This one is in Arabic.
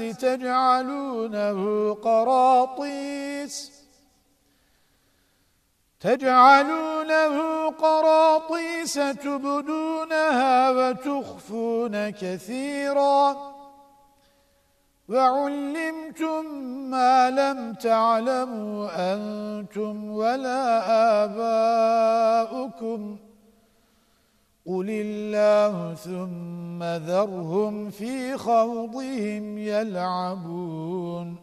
تجعلونه قراطيس. تجعلونه قراطيس تبدونها وتخفون كثيراً. وعلمتم ما لم تعلموا أنتم ولا آباؤكم. قل الله ثم ذرهم في خوضهم يلعبون